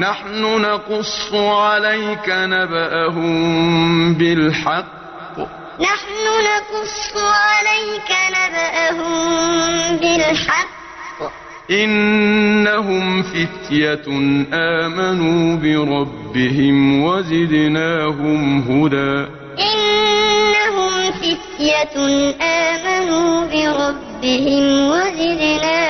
نحن نقص عليك نبأهم بالحق. نحن نقص عليك نبأهم بالحق. إنهم فتية آمنوا بربهم وزدناهم هدى. إنهم فتية آمنوا بربهم وزدناهم